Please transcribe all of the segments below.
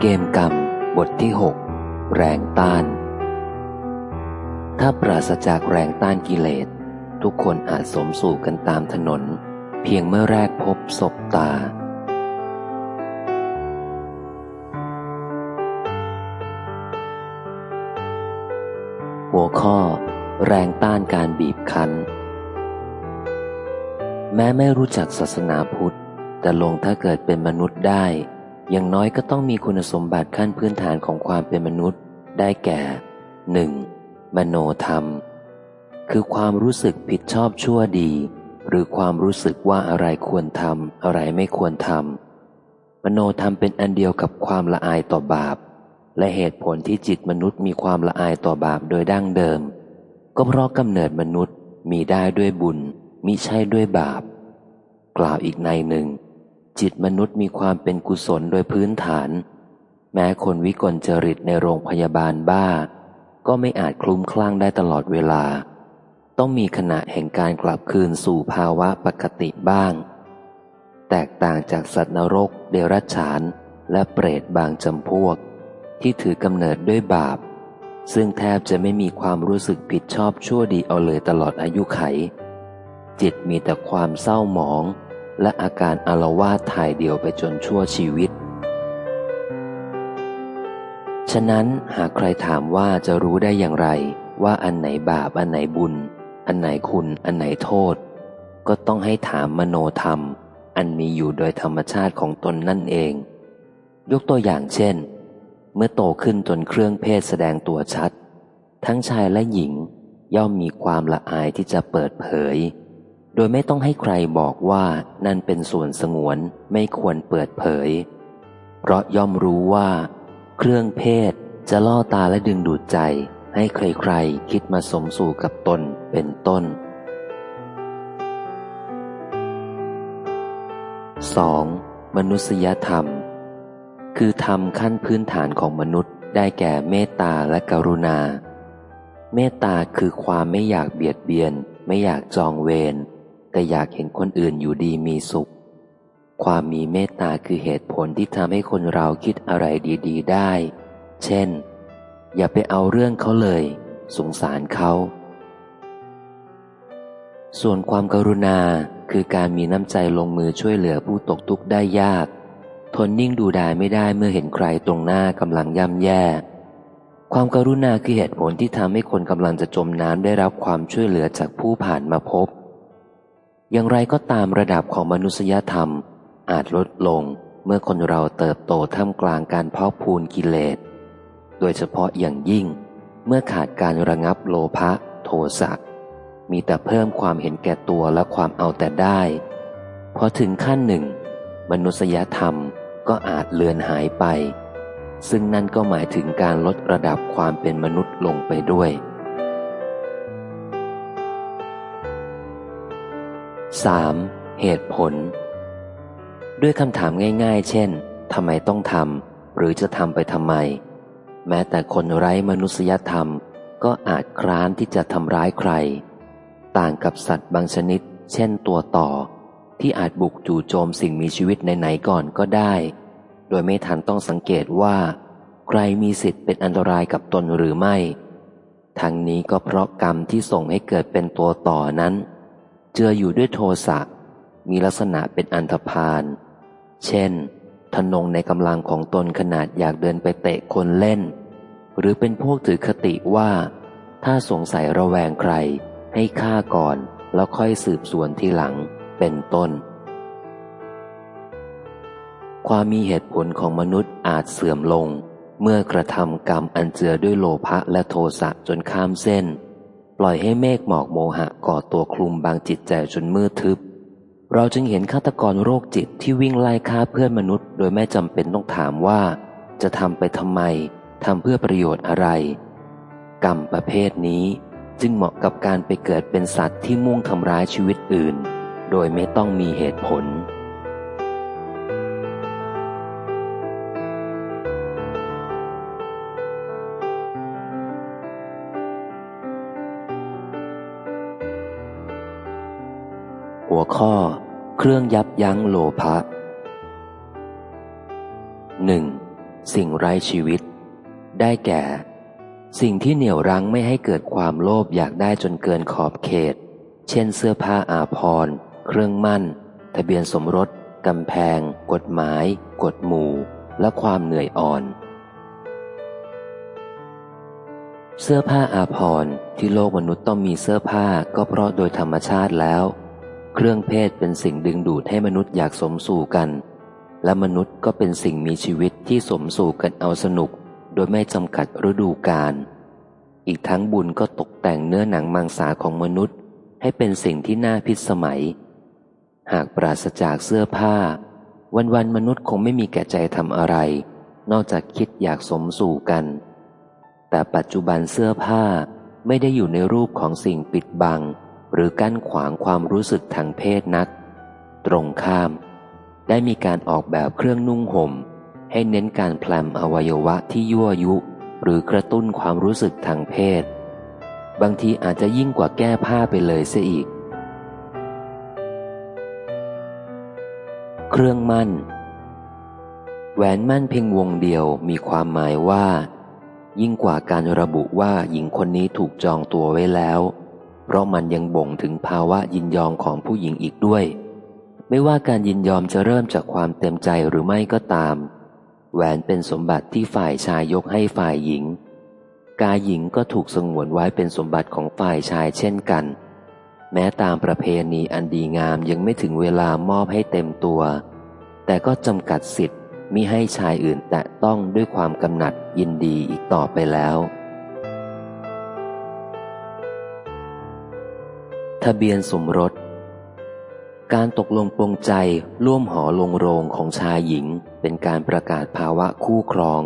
เกมกรรม บทที่ 6 แรงต้าน ถ้าปราศจากแรงต้านกิเลส ทุกคนอาจสมสู่กันตามถนน เพียงเมื่อแรกพบศบตา หัวข้อ แรงต้านการบีบคั้น แม้ไม่รู้จักศาสนาพุทธ แต่ลงถ้าเกิดเป็นมนุษย์ได้ อย่างน้อยก็ต้องมีคุณสมบัติขั้นพื้นฐานของความเป็นมนุษย์ ได้แก่หนึ่งมโนธรรม คือความรู้สึกผิดชอบชั่วดี หรือความรู้สึกว่าอะไรควรทำอะไรไม่ควรทำมโนธรรมเป็นอันเดียวกับความละอายต่อบาป และเหตุผลที่จิตมนุษย์มีความละอายต่อบาปโดยดั้งเดิม ก็เพราะกำเนิดมนุษย์มีได้ด้วยบุญมิใช่ด้วยบาป กล่าวอีกในหนึ่ง จิตมนุษย์มีความเป็นกุศลโดยพื้นฐาน แม้คนวิกลจริตในโรงพยาบาลบ้า ก็ไม่อาจคลุ้มคลั่งได้ตลอดเวลา ต้องมีขณะแห่งการกลับคืนสู่ภาวะปกติบ้าง แตกต่างจากสัตว์นรก เดรัจฉาน และเปรตบางจำพวก ที่ถือกำเนิดด้วยบาป ซึ่งแทบจะไม่มีความรู้สึกผิดชอบชั่วดีเอาเลยตลอดอายุไข จิตมีแต่ความเศร้าหมอง และอาการอารวาสถ่ายเดียวไปจนชั่วชีวิต ฉะนั้นหากใครถามว่าจะรู้ได้อย่างไร ว่าอันไหนบาป อันไหนบุญ อันไหนคุณ อันไหนโทษ ก็ต้องให้ถามมโนธรรม อันมีอยู่โดยธรรมชาติของตนนั่นเอง ยกตัวอย่างเช่น เมื่อโตขึ้นจนเครื่องเพศแสดงตัวชัด ทั้งชายและหญิงย่อมมีความละอายที่จะเปิดเผย โดยไม่ต้องให้ใครบอกว่านั่นเป็นส่วนสงวนไม่ควรเปิดเผย เพราะย่อมรู้ว่า เครื่องเพศจะล่อตาและดึงดูดใจให้ใครๆ คิดมาสมสู่กับตนเป็นต้น 2. มนุษยธรรม คือธรรมขั้นพื้นฐานของมนุษย์ได้แก่เมตตาและกรุณา เมตตาคือความไม่อยากเบียดเบียน ไม่อยากจองเวร แต่อยากเห็นคนอื่นอยู่ดีมีสุข ความมีเมตตาคือเหตุผลที่ทำให้คนเราคิดอะไรดี ๆ ได้ เช่น อย่าไปเอาเรื่องเขาเลย สงสารเขา ส่วนความกรุณาคือการมีน้ำใจลงมือช่วยเหลือผู้ตกทุกข์ได้ยาก ทนนิ่งดูดายไม่ได้เมื่อเห็นใครตรงหน้ากำลังย่ำแย่ ความกรุณาคือเหตุผลที่ทำให้คนกำลังจะจมน้ำได้รับความช่วยเหลือจากผู้ผ่านมาพบ อย่างไรก็ตามระดับของมนุษยธรรม อาจลดลงเมื่อคนเราเติบโตท่ามกลางการเพาะพูนกิเลส โดยเฉพาะอย่างยิ่ง เมื่อขาดการระงับโลภะโทสะมีแต่เพิ่มความเห็นแก่ตัวและความเอาแต่ได้พอถึงขั้นหนึ่ง มนุษยธรรมก็อาจเลือนหายไป ซึ่งนั่นก็หมายถึงการลดระดับความเป็นมนุษย์ลงไปด้วย 3. เหตุผล ด้วยคำถามง่าย ๆ เช่นทำไมต้องทำหรือจะทำไปทำไม แม้แต่คนไร้มนุษยธรรมก็อาจคร้านที่จะทำร้ายใคร ต่างกับสัตว์บางชนิด เช่นตัวต่อ ที่อาจบุกจู่โจมสิ่งมีชีวิตไหนๆก่อนก็ได้ โดยไม่ทันต้องสังเกตว่า ใครมีสิทธิ์เป็นอันตรายกับตนหรือไม่ ทั้งนี้ก็เพราะกรรมที่ส่งให้เกิดเป็นตัวต่อนั้น เจืออยู่ด้วยโทสะมีลักษณะเป็นอันธพาล เช่น ทนงในกำลังของตนขนาดอยากเดินไปเตะคนเล่น หรือเป็นพวกถือคติว่า ถ้าสงสัยระแวงใคร ให้ฆ่าก่อนแล้วค่อยสืบสวนทีหลัง เป็นต้น ความมีเหตุผลของมนุษย์อาจเสื่อมลง เมื่อกระทำกรรมอันเจือด้วยโลภะและโทสะจนข้ามเส้น ปล่อยให้เมฆหมอกโมหะก่อตัวคลุมบางจิตใจจนมืดทึบ เราจึงเห็นฆาตกรโรคจิตที่วิ่งไล่ฆ่าเพื่อนมนุษย์ โดยไม่จำเป็นต้องถามว่า จะทำไปทำไมทำเพื่อประโยชน์อะไร กรรมประเภทนี้จึงเหมาะกับการไปเกิดเป็นสัตว์ที่มุ่งทำร้ายชีวิตอื่น โดยไม่ต้องมีเหตุผล ข้อ เครื่องยับยั้งโลภะหนึ่งสิ่งไร้ชีวิต ได้แก่ สิ่งที่เหนี่ยวรั้งไม่ให้เกิดความโลภอยากได้จนเกินขอบเขต เช่นเสื้อผ้าอาภรณ์เครื่องมั่น ทะเบียนสมรสกำแพง กฎหมาย กฎหมู่ และความเหนื่อยอ่อน เสื้อผ้าอาภรณ์ที่โลกมนุษย์ต้องมีเสื้อผ้าก็เพราะโดยธรรมชาติแล้ว เครื่องเพศเป็นสิ่งดึงดูดให้มนุษย์อยากสมสู่กัน และมนุษย์ก็เป็นสิ่งมีชีวิตที่สมสู่กันเอาสนุก โดยไม่จำกัดฤดูกาลอีกทั้งบุญก็ตกแต่งเนื้อหนังมังสาของมนุษย์ ให้เป็นสิ่งที่น่าพิสมัย หากปราศจากเสื้อผ้า วันวันมนุษย์คงไม่มีแก่ใจทำอะไร นอกจากคิดอยากสมสู่กัน แต่ปัจจุบันเสื้อผ้าไม่ได้อยู่ในรูปของสิ่งปิดบัง หรือกั้นขวางความรู้สึกทางเพศนัก ตรงข้าม ได้มีการออกแบบเครื่องนุ่งห่ม ให้เน้นการแพลมอวัยวะที่ยั่วยุ หรือกระตุ้นความรู้สึกทางเพศ บางทีอาจจะยิ่งกว่าแก้ผ้าไปเลยเสียอีก เครื่องมั่น แหวนมั่นเพียงวงเดียวมีความหมายว่า ยิ่งกว่าการระบุว่าหญิงคนนี้ถูกจองตัวไว้แล้ว เพราะมันยังบ่งถึงภาวะยินยอมของผู้หญิงอีกด้วย ไม่ว่าการยินยอมจะเริ่มจากความเต็มใจหรือไม่ก็ตาม แหวนเป็นสมบัติที่ฝ่ายชายยกให้ฝ่ายหญิง กายหญิงก็ถูกสงวนไว้เป็นสมบัติของฝ่ายชายเช่นกัน แม้ตามประเพณีอันดีงามยังไม่ถึงเวลามอบให้เต็มตัว แต่ก็จำกัดสิทธิ์มิให้ชายอื่นแตะต้องด้วยความกำหนัดยินดีอีกต่อไปแล้ว ทะเบียนสมรส การตกลงปลงใจร่วมหอลงโรงของชายหญิง เป็นการประกาศภาวะคู่ครอง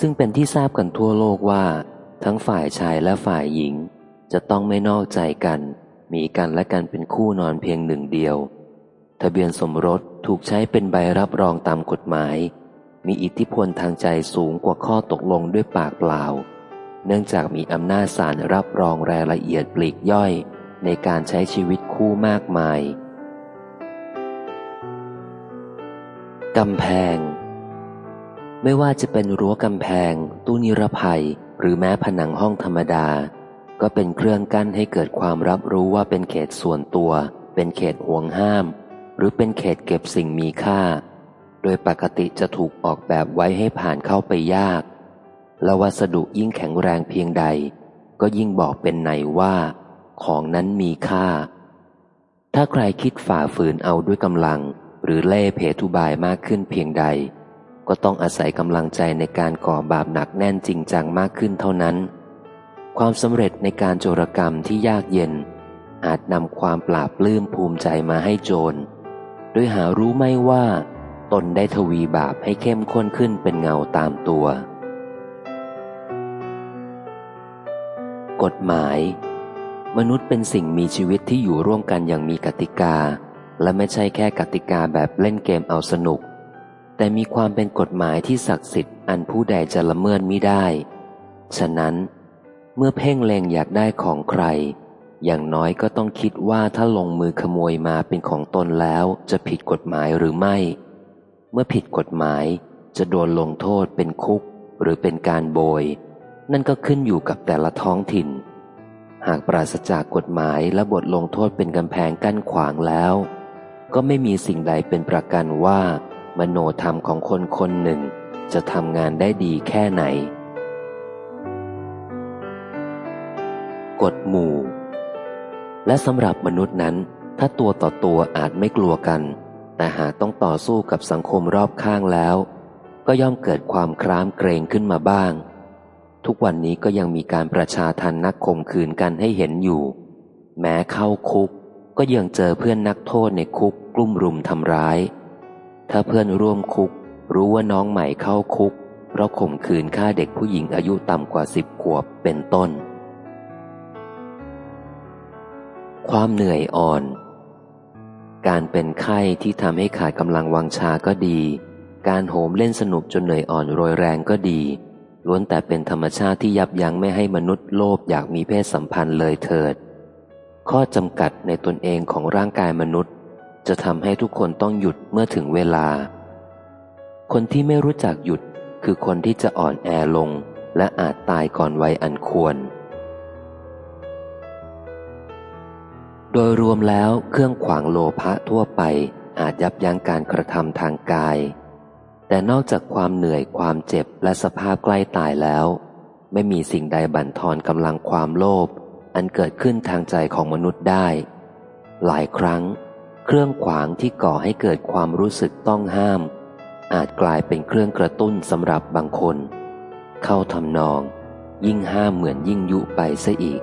ซึ่งเป็นที่ทราบกันทั่วโลกว่า ทั้งฝ่ายชายและฝ่ายหญิง จะต้องไม่นอกใจกัน มีกันและกันเป็นคู่นอนเพียงหนึ่งเดียว ทะเบียนสมรสถูกใช้เป็นใบรับรองตามกฎหมาย มีอิทธิพลทางใจสูงกว่าข้อตกลงด้วยปากเปล่า เนื่องจากมีอำนาจศาลรับรองรายละเอียดปลีกย่อย ในการใช้ชีวิตคู่มากมายกำแพง ไม่ว่าจะเป็นรั้วกำแพง ตู้นิรภัย หรือแม้ผนังห้องธรรมดา ก็เป็นเครื่องกั้นให้เกิดความรับรู้ว่าเป็นเขตส่วนตัว เป็นเขตห่วงห้าม หรือเป็นเขตเก็บสิ่งมีค่า โดยปกติจะถูกออกแบบไว้ให้ผ่านเข้าไปยาก และวัสดุยิ่งแข็งแรงเพียงใด ก็ยิ่งบอกเป็นในว่า ของนั้นมีค่า ถ้าใครคิดฝ่าฝืนเอาด้วยกำลัง หรือเล่เพทุบายมากขึ้นเพียงใด ก็ต้องอาศัยกำลังใจในการก่อบาปหนักแน่นจริงจังมากขึ้นเท่านั้น ความสำเร็จในการโจรกรรมที่ยากเย็น อาจนำความปราบปลื้มภูมิใจมาให้โจรโดยหารู้ไม่ว่า ตนได้ทวีบาปให้เข้มข้นขึ้นเป็นเงาตามตัว กฎหมาย มนุษย์เป็นสิ่งมีชีวิตที่อยู่ร่วมกันอย่างมีกติกา และไม่ใช่แค่กติกาแบบเล่นเกมเอาสนุก แต่มีความเป็นกฎหมายที่ศักดิ์สิทธิ์อันผู้ใดจะละเมิดมิได้ ฉะนั้น เมื่อเพ่งเล็งอยากได้ของใคร อย่างน้อยก็ต้องคิดว่าถ้าลงมือขโมยมาเป็นของตนแล้วจะผิดกฎหมายหรือไม่ เมื่อผิดกฎหมายจะโดนลงโทษเป็นคุก หรือเป็นการโบย นั่นก็ขึ้นอยู่กับแต่ละท้องถิ่น หากปราศจากกฎหมายและบทลงโทษเป็นกำแพงกั้นขวางแล้ว ก็ไม่มีสิ่งใดเป็นประกันว่า มโนธรรมของคนคนหนึ่ง จะทำงานได้ดีแค่ไหน กฎหมู่ และสำหรับมนุษย์นั้น ถ้าตัวต่อตัวอาจไม่กลัวกัน แต่หากต้องต่อสู้กับสังคมรอบข้างแล้ว ก็ย่อมเกิดความครามเกรงขึ้นมาบ้าง ทุกวันนี้ก็ยังมีการประชาทันนักข่มขืนกันให้เห็นอยู่ แม้เข้าคุก ก็ยังเจอเพื่อนนักโทษในคุกกลุ่มรุมทำร้าย ถ้าเพื่อนร่วมคุก รู้ว่าน้องใหม่เข้าคุก เพราะข่มขืนฆ่าเด็กผู้หญิงอายุต่ำกว่าสิบขวบเป็นต้น ความเหนื่อยอ่อน การเป็นไข้ที่ทำให้ขาดกำลังวังชาก็ดี การโหมเล่นสนุกจนเหนื่อยอ่อนโรยแรงก็ดี ล้วนแต่เป็นธรรมชาติที่ยับยั้งไม่ให้มนุษย์โลภอยากมีเพศสัมพันธ์เลยเถิด ข้อจำกัดในตนเองของร่างกายมนุษย์ จะทำให้ทุกคนต้องหยุดเมื่อถึงเวลา คนที่ไม่รู้จักหยุดคือคนที่จะอ่อนแอลง และอาจตายก่อนวัยอันควร โดยรวมแล้วเครื่องขวางโลภะทั่วไปอาจยับยั้งการกระทำทางกาย แต่นอกจากความเหนื่อยความเจ็บและสภาพใกล้ตายแล้ว ไม่มีสิ่งใดบั่นทอนกำลังความโลภอันเกิดขึ้นทางใจของมนุษย์ได้ หลายครั้ง เครื่องขวางที่ก่อให้เกิดความรู้สึกต้องห้าม อาจกลายเป็นเครื่องกระตุ้นสำหรับบางคน เข้าทำนอง ยิ่งห้ามเหมือนยิ่งยุไปซะอีก